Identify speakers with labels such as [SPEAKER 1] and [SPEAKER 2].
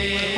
[SPEAKER 1] Yeah.